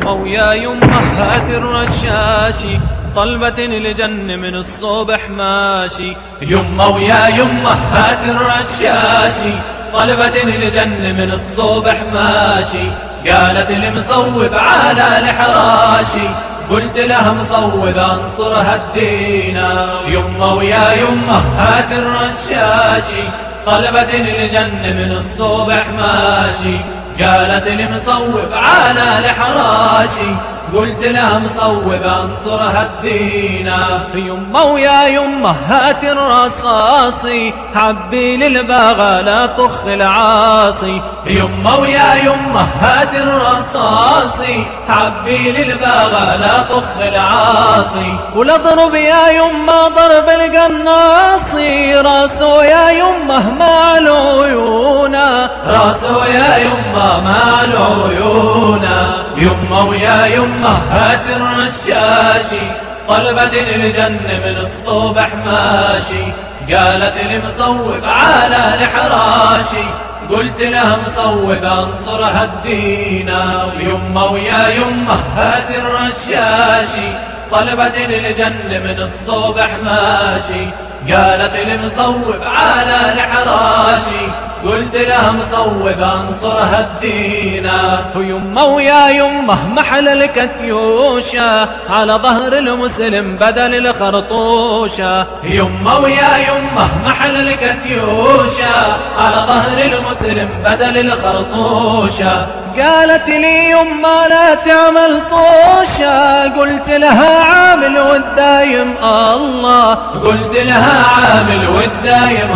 يمه ويا يمه هات الرشاشي طلبة الجن من الصبح ماشي. يمه ويا يمه هات الرشاشي طلبة الجن من الصبح ماشي. قالت المصوب على الحراشي قلت لها مصوب أنصرها الدينا يمه ويا يمه هات الرشاشي طلبت الجن من الصبح ماشي. قالت لي مصوب على الحراشي قلت لها مصوب انصرها الدينا يمه ويا يمه هات الرصاصي حبي للباغى لا طخ العاصي. يمه ويا يمه هات الرصاصي حبي للباغى لا طخ العاصي. ولضرب يا يمه ضرب القناصي راسه يا يمه مع العيونا راسه يا يمه مع العيونا يمه ويا يمه هات الرشاشي طلبت الجن من الصبح ماشي قالت لي مصوب على الحراشي. قلت لها مصوب أنصرها الدينا. يمه ويا يمه هات الرشاشي طلبت الجن من الصبح ماشي قالت لي مصوب على الحراشي. قلت لها مصوب انصرها الدينا ويمه ويا يمه محل الكتيوشة. على ظهر المسلم بدل الخرطوشة. يمه ويا يمه محل الكتيوشة. على ظهر المسلم بدل الخرطوشة. قالت لي يمه لا تعمل طوشة. قلت لها عامل والدايم الله. قلت لها عامل والدايم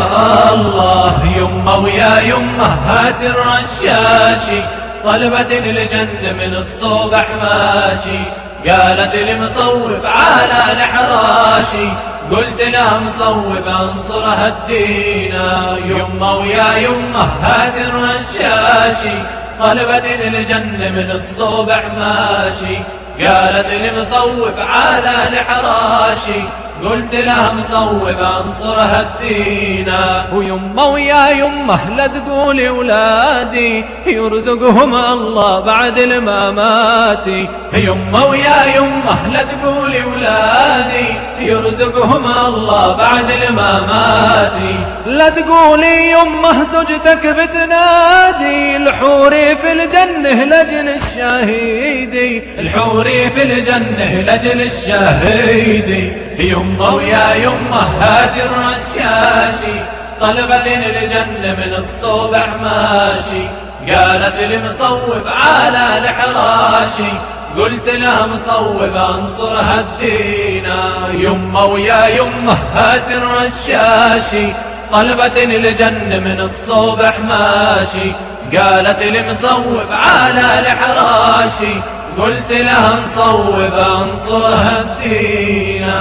الله يمه ويا يمه هات الرشاشي. طلبت الجن من الصبح ماشي قالت لي مصوب على الحراشي. قلت لها مصوب أنصرها الدينا. يمه ويا يمه هات الرشاشي. طلبت الجن من الصبح ماشي قالت لي مصوب على الحراشي. قلت لها مصوب انصرها الدينا ويمه ويا يمه لا تقولي ولادي يرزقهم الله بعد المماتي يمه ويا يمه لا تقولي ولادي يرزقهم الله بعد المماتي لا تقولي يمه زوجتك بتنادي الحوري في الجنة لجل الشهيدي الحوري في الجنة لجل الشهيدي يمه ويا يمه هادي الرشاشي طلبت الجنة من الصبح ماشي قالت لي مصوب على الحراشي. قلت لها مصوب أنصرها الدينا يمه ويا يمه هات الرشاشي طلبت الجنة من الصبح ماشي قالت لي مصوب على الحراشي. قلت لها مصوب انصرها الدينا